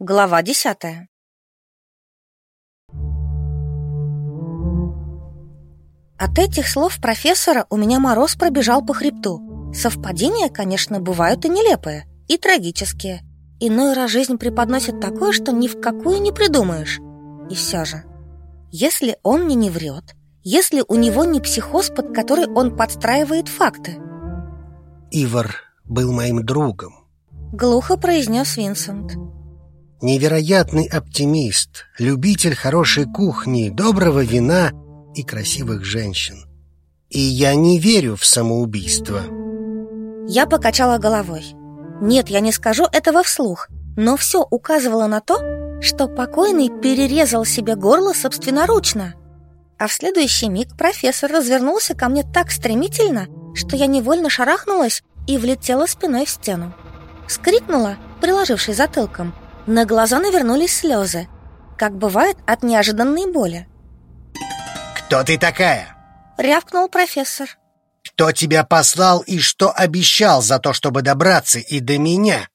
Глава десятая. От этих слов профессора у меня мороз пробежал по хребту. Совпадения, конечно, бывают и нелепые, и трагические. Иной раз жизнь преподносит такое, что ни в какую не придумаешь. И все же, если он мне не врет, если у него не психоз, под который он подстраивает факты. Ивар был моим другом. Глухо произнес Винсент. Невероятный оптимист, любитель хорошей кухни, доброго вина и красивых женщин. И я не верю в самоубийство. Я покачала головой. Нет, я не скажу этого вслух, но все указывало на то, что покойный перерезал себе горло собственноручно. А в следующий миг профессор развернулся ко мне так стремительно, что я невольно шарахнулась и влетела спиной в стену. Скрикнула, приложившись затылком, на глаза навернулись слезы, как бывает от неожиданной боли. «Кто ты такая?» — рявкнул профессор. «Кто тебя послал и что обещал за то, чтобы добраться и до меня?»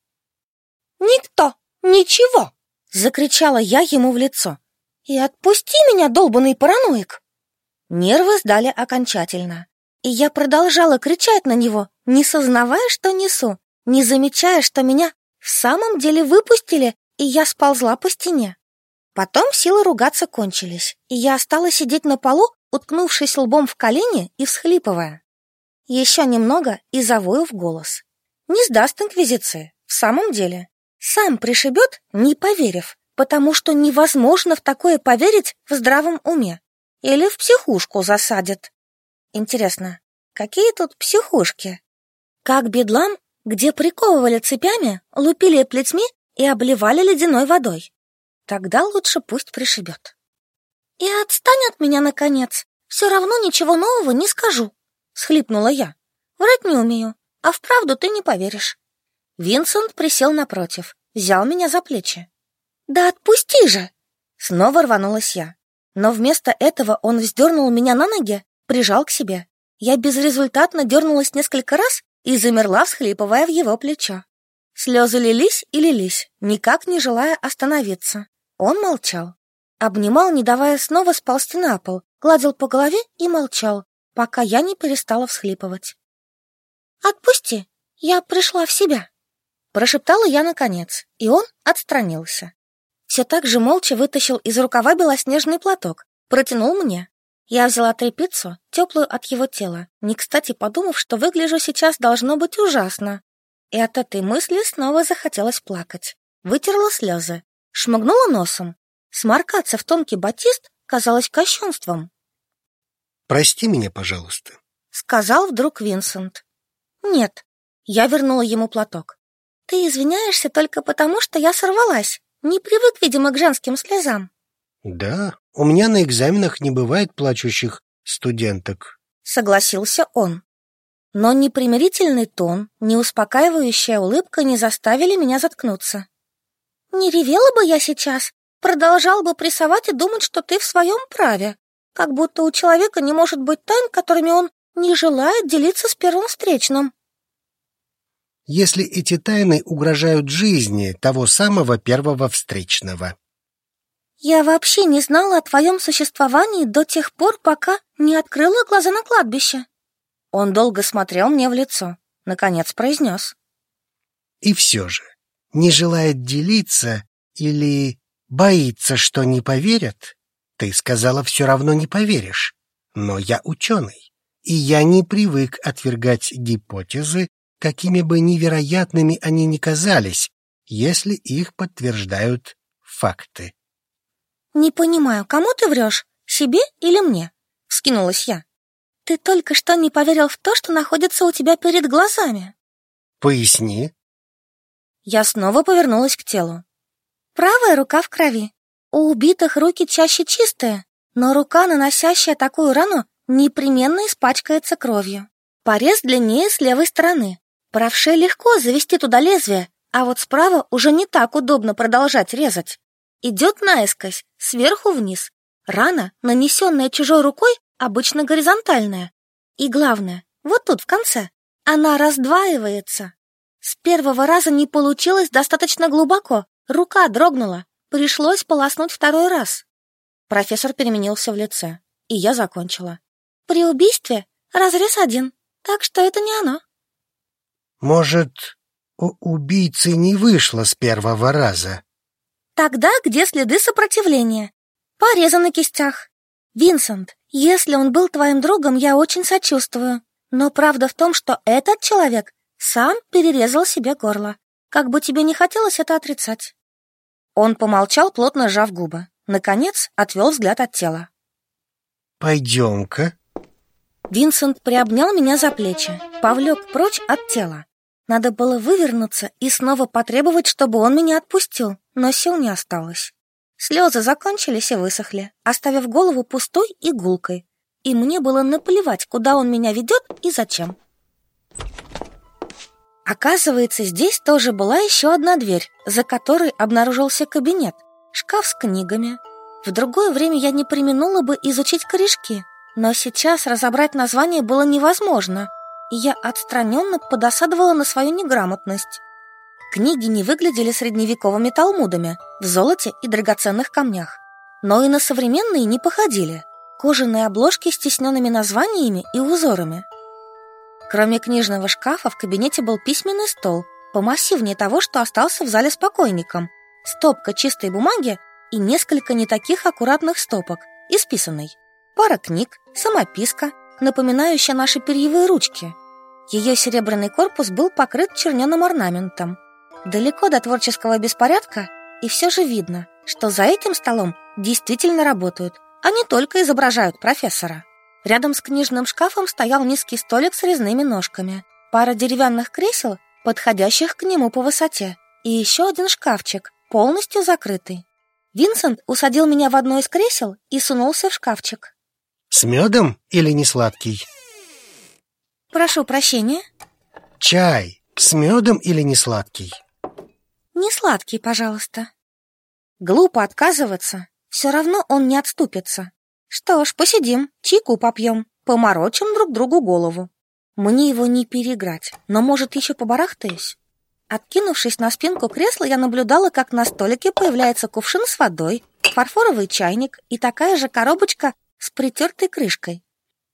«Никто! Ничего!» — закричала я ему в лицо. «И отпусти меня, долбанный параноик!» Нервы сдали окончательно, и я продолжала кричать на него, не сознавая, что несу, не замечая, что меня в самом деле выпустили и я сползла по стене. Потом силы ругаться кончились, и я осталась сидеть на полу, уткнувшись лбом в колени и всхлипывая. Еще немного и завою в голос. Не сдаст инквизиции, в самом деле. Сам пришибет, не поверив, потому что невозможно в такое поверить в здравом уме. Или в психушку засадят. Интересно, какие тут психушки? Как бедлам, где приковывали цепями, лупили плетьми и обливали ледяной водой. Тогда лучше пусть пришибет. И отстань от меня, наконец. Все равно ничего нового не скажу, — схлипнула я. Врать не умею, а вправду ты не поверишь. Винсент присел напротив, взял меня за плечи. «Да отпусти же!» Снова рванулась я. Но вместо этого он вздернул меня на ноги, прижал к себе. Я безрезультатно дернулась несколько раз и замерла, всхлипывая в его плечо. Слезы лились и лились, никак не желая остановиться. Он молчал. Обнимал, не давая снова сползти на пол, гладил по голове и молчал, пока я не перестала всхлипывать. «Отпусти, я пришла в себя», — прошептала я наконец, и он отстранился. Все так же молча вытащил из рукава белоснежный платок, протянул мне. Я взяла тряпицу, теплую от его тела, не кстати подумав, что выгляжу сейчас должно быть ужасно, и от этой мысли снова захотелось плакать. Вытерла слезы, шмыгнула носом. Сморкаться в тонкий батист казалось кощунством. «Прости меня, пожалуйста», — сказал вдруг Винсент. «Нет». Я вернула ему платок. «Ты извиняешься только потому, что я сорвалась. Не привык, видимо, к женским слезам». «Да, у меня на экзаменах не бывает плачущих студенток», — согласился он. Но ни примирительный тон, ни успокаивающая улыбка не заставили меня заткнуться. «Не ревела бы я сейчас, продолжал бы прессовать и думать, что ты в своем праве, как будто у человека не может быть тайн, которыми он не желает делиться с первым встречным». «Если эти тайны угрожают жизни того самого первого встречного». «Я вообще не знала о твоем существовании до тех пор, пока не открыла глаза на кладбище», он долго смотрел мне в лицо, наконец произнес. И все же, не желает делиться или боится, что не поверят, ты сказала, все равно не поверишь. Но я ученый, и я не привык отвергать гипотезы, какими бы невероятными они ни казались, если их подтверждают факты. «Не понимаю, кому ты врешь, себе или мне?» — скинулась я. Ты только что не поверил в то, что находится у тебя перед глазами. Поясни. Я снова повернулась к телу. Правая рука в крови. У убитых руки чаще чистые, но рука, наносящая такую рану, непременно испачкается кровью. Порез длиннее с левой стороны. Правше легко завести туда лезвие, а вот справа уже не так удобно продолжать резать. Идет наискось, сверху вниз. Рана, нанесенная чужой рукой, обычно горизонтальная. И главное, вот тут в конце, она раздваивается. С первого раза не получилось достаточно глубоко, Рука дрогнула, пришлось полоснуть второй раз. Профессор переменился в лице, и я закончила. При убийстве разрез один, так что это не оно. Может, у убийцы не вышло с первого раза? Тогда где следы сопротивления? Порезы на кистях. Винсент, если он был твоим другом, я очень сочувствую. Но правда в том, что этот человек сам перерезал себе горло. Как бы тебе не хотелось это отрицать. Он помолчал, плотно сжав губы. Наконец, отвел взгляд от тела. Пойдем-ка. Винсент приобнял меня за плечи, повлек прочь от тела. Надо было вывернуться и снова потребовать, чтобы он меня отпустил, но сил не осталось. Слезы закончились и высохли, оставив голову пустой и гулкой. И мне было наплевать, куда он меня ведет и зачем. Оказывается, здесь тоже была еще одна дверь, за которой обнаружился кабинет, шкаф с книгами. В другое время я не применула бы изучить корешки, но сейчас разобрать название было невозможно, и я отстраненно подосадовала на свою неграмотность. Книги не выглядели средневековыми талмудами в золоте и драгоценных камнях, но и на современные не походили. Кожаные обложки с тисненными названиями и узорами. Кроме книжного шкафа в кабинете был письменный стол, помассивнее того, что остался в зале с покойником, стопка чистой бумаги и несколько не таких аккуратных стопок, исписанной. Пара книг, самописка, напоминающая наши перьевые ручки. Ее серебряный корпус был покрыт черненым орнаментом. Далеко до творческого беспорядка, и все же видно, что за этим столом действительно работают, а не только изображают профессора. Рядом с книжным шкафом стоял низкий столик с резными ножками, пара деревянных кресел, подходящих к нему по высоте, и еще один шкафчик, полностью закрытый. Винсент усадил меня в одно из кресел и сунулся в шкафчик. С медом или не сладкий? Прошу прощения. Чай с медом или не сладкий? Не сладкий, пожалуйста. Глупо отказываться. Все равно он не отступится. Что ж, посидим, чайку попьем, поморочим друг другу голову. Мне его не переиграть, но, может, еще побарахтаюсь? Откинувшись на спинку кресла, я наблюдала, как на столике появляется кувшин с водой, фарфоровый чайник и такая же коробочка с притертой крышкой.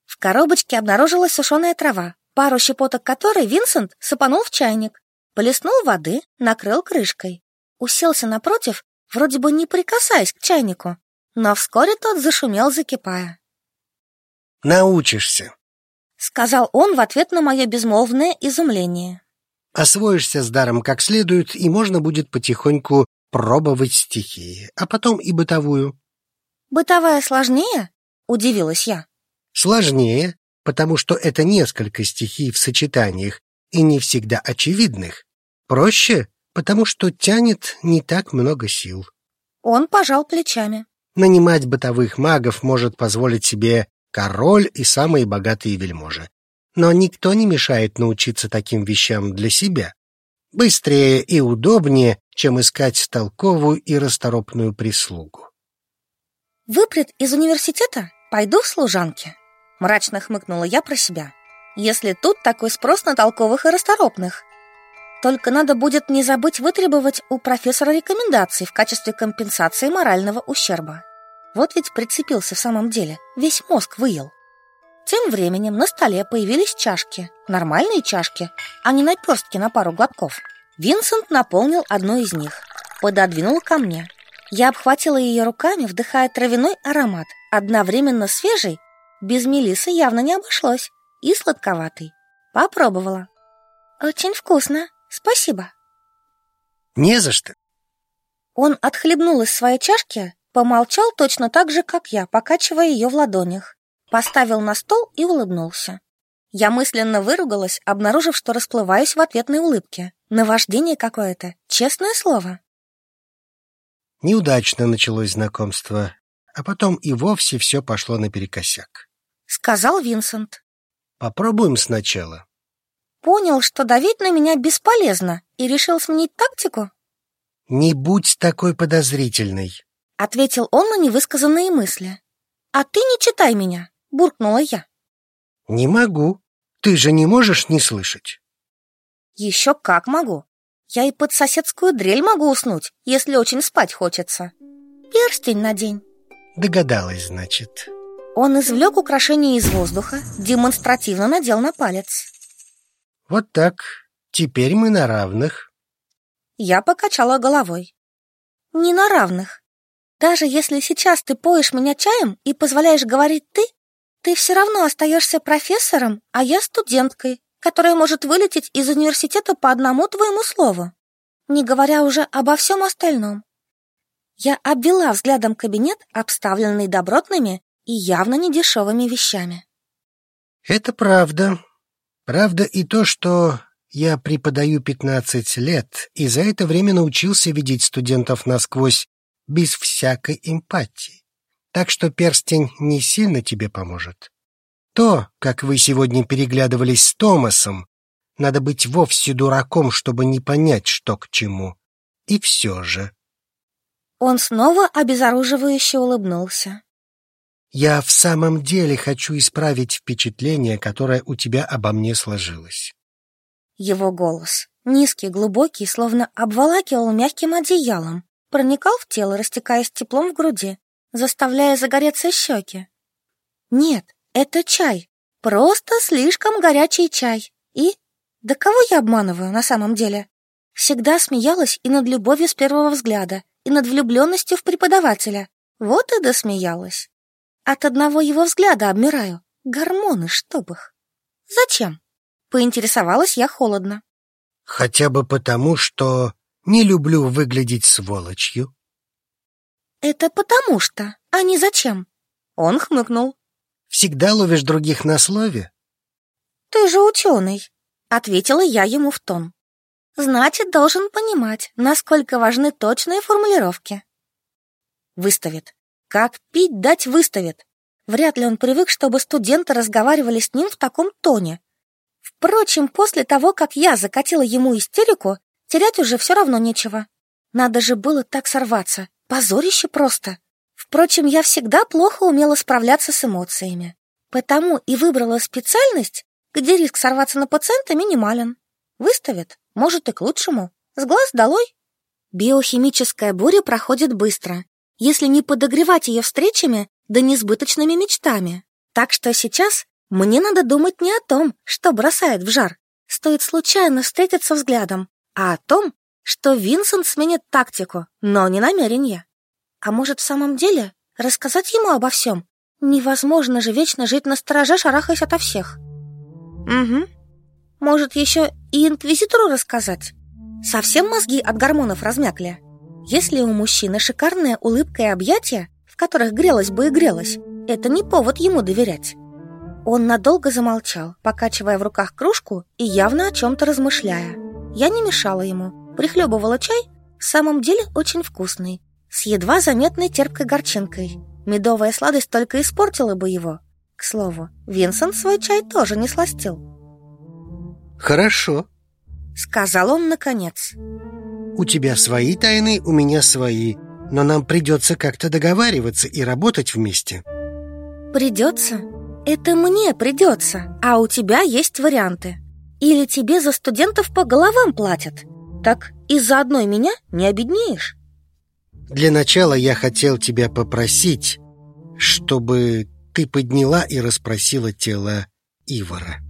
В коробочке обнаружилась сушеная трава, пару щепоток которой Винсент сыпанул в чайник. Полеснул воды, накрыл крышкой. Уселся напротив, вроде бы не прикасаясь к чайнику, но вскоре тот зашумел, закипая. «Научишься», — сказал он в ответ на мое безмолвное изумление. «Освоишься с даром как следует, и можно будет потихоньку пробовать стихии, а потом и бытовую». «Бытовая сложнее?» — удивилась я. «Сложнее, потому что это несколько стихий в сочетаниях и не всегда очевидных. Проще, потому что тянет не так много сил. Он пожал плечами. Нанимать бытовых магов может позволить себе король и самые богатые вельможи. Но никто не мешает научиться таким вещам для себя. Быстрее и удобнее, чем искать толковую и расторопную прислугу. «Выпрет из университета? Пойду в служанки», — мрачно хмыкнула я про себя. «Если тут такой спрос на толковых и расторопных, только надо будет не забыть вытребовать у профессора рекомендаций в качестве компенсации морального ущерба. Вот ведь прицепился в самом деле, весь мозг выел. Тем временем на столе появились чашки, нормальные чашки, а не наперстки на пару глотков. Винсент наполнил одну из них, пододвинул ко мне. Я обхватила ее руками, вдыхая травяной аромат, одновременно свежий, без мелисы явно не обошлось, и сладковатый. Попробовала. Очень вкусно, Спасибо. Не за что. Он отхлебнул из своей чашки, помолчал точно так же, как я, покачивая ее в ладонях, поставил на стол и улыбнулся. Я мысленно выругалась, обнаружив, что расплываюсь в ответной улыбке. Наваждение какое-то, честное слово. Неудачно началось знакомство, а потом и вовсе все пошло наперекосяк. Сказал Винсент. Попробуем сначала. Понял, что давить на меня бесполезно и решил сменить тактику? Не будь такой подозрительной, ответил он на невысказанные мысли. А ты не читай меня, буркнула я. Не могу. Ты же не можешь не слышать. Еще как могу. Я и под соседскую дрель могу уснуть, если очень спать хочется. Перстень надень. Догадалась, значит. Он извлек украшение из воздуха, демонстративно надел на палец. Вот так. Теперь мы на равных. Я покачала головой. Не на равных. Даже если сейчас ты поешь меня чаем и позволяешь говорить ты, ты все равно остаешься профессором, а я студенткой, которая может вылететь из университета по одному твоему слову, не говоря уже обо всем остальном. Я обвела взглядом кабинет, обставленный добротными и явно недешевыми вещами. Это правда. Правда и то, что я преподаю 15 лет, и за это время научился видеть студентов насквозь без всякой эмпатии. Так что перстень не сильно тебе поможет. То, как вы сегодня переглядывались с Томасом, надо быть вовсе дураком, чтобы не понять, что к чему. И все же. Он снова обезоруживающе улыбнулся. Я в самом деле хочу исправить впечатление, которое у тебя обо мне сложилось. Его голос, низкий, глубокий, словно обволакивал мягким одеялом, проникал в тело, растекаясь теплом в груди, заставляя загореться щеки. Нет, это чай. Просто слишком горячий чай. И... Да кого я обманываю на самом деле? Всегда смеялась и над любовью с первого взгляда, и над влюбленностью в преподавателя. Вот и досмеялась. От одного его взгляда обмираю. Гормоны, чтоб их. Зачем? Поинтересовалась я холодно. Хотя бы потому, что не люблю выглядеть сволочью. Это потому что, а не зачем. Он хмыкнул. Всегда ловишь других на слове? Ты же ученый, ответила я ему в тон. Значит, должен понимать, насколько важны точные формулировки. Выставит. Как пить дать выставит. Вряд ли он привык, чтобы студенты разговаривали с ним в таком тоне. Впрочем, после того, как я закатила ему истерику, терять уже все равно нечего. Надо же было так сорваться. Позорище просто. Впрочем, я всегда плохо умела справляться с эмоциями. Потому и выбрала специальность, где риск сорваться на пациента минимален. Выставят, может и к лучшему. С глаз долой. Биохимическая буря проходит быстро, если не подогревать ее встречами да несбыточными мечтами. Так что сейчас мне надо думать не о том, что бросает в жар. Стоит случайно встретиться взглядом, а о том, что Винсент сменит тактику, но не намерение. А может, в самом деле рассказать ему обо всем? Невозможно же вечно жить на стороже, шарахаясь ото всех. Угу. Может, еще и инквизитору рассказать? Совсем мозги от гормонов размякли? Если у мужчины шикарная улыбка и объятия, в которых грелась бы и грелась, это не повод ему доверять. Он надолго замолчал, покачивая в руках кружку и явно о чем-то размышляя. Я не мешала ему, прихлебывала чай, в самом деле очень вкусный, с едва заметной терпкой горчинкой. Медовая сладость только испортила бы его. К слову, Винсент свой чай тоже не сластил. «Хорошо», — сказал он наконец. «У тебя свои тайны, у меня свои, но нам придется как-то договариваться и работать вместе». «Придется? Это мне придется, а у тебя есть варианты. Или тебе за студентов по головам платят. Так из-за одной меня не обеднеешь». Для начала я хотел тебя попросить, чтобы ты подняла и расспросила тело Ивара.